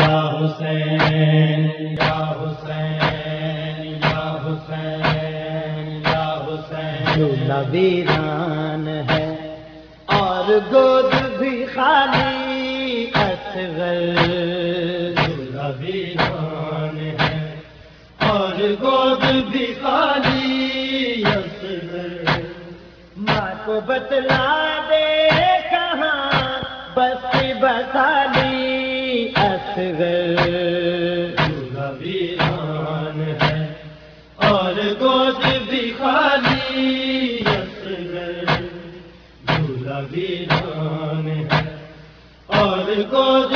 یا حسین یا حسین یا حسین یا حسین۔ ویران ہے اور گود بھی خالی اصغر۔ چولہا ویران ہے اور گود بھی خالی اصغر۔ ماں کو بتلا دے گود بھی خالی اور گود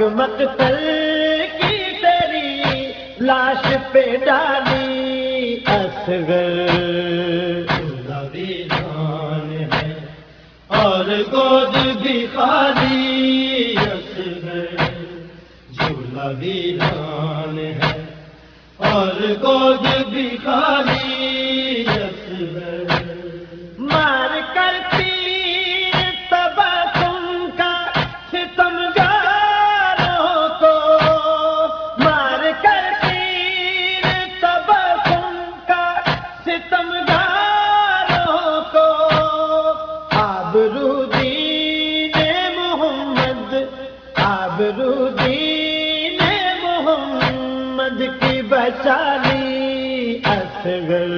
مت مقتل کی تیری لاش پہ ڈالی اصغر۔ دان ہے اور گود بھی خالی جھولا ویران ہے اور گود بھی خالی محمد کی بچالی اصغر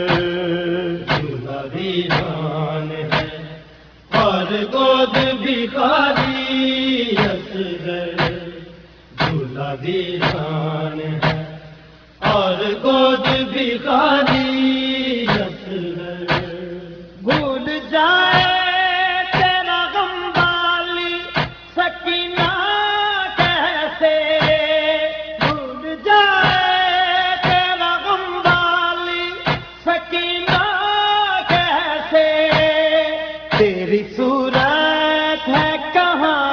ہاں۔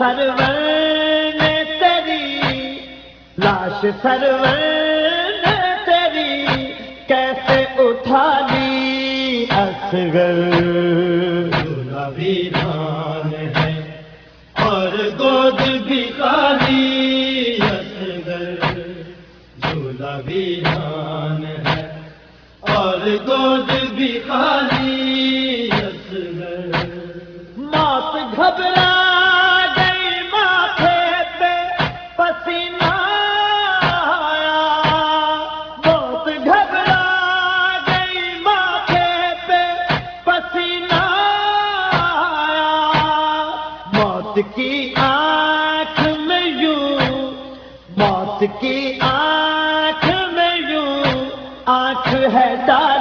سرور نے تیری لاش سرور نے تیری کیسے اٹھا لی اصغر کی آنکھ میں یوں آنکھ ہے تار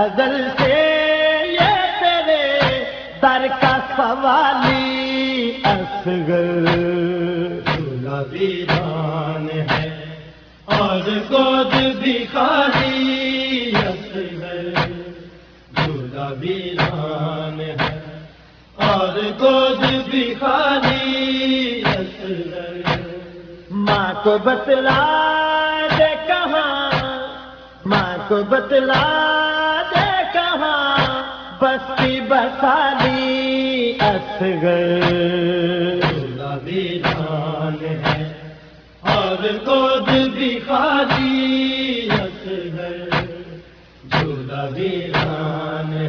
ازل سے یہ تیرے در کا سوالی اصغر چولہا ویران ہے اور گود بھی خالی اصغر چولہا ویران ہے اور گود بھی خالی اصغر ماں کو بتلا دے کہاں؟ ماں کو بتلا بستی بسالی اصغر۔ اور گود بھی خالی اصغر۔ جھولا ویران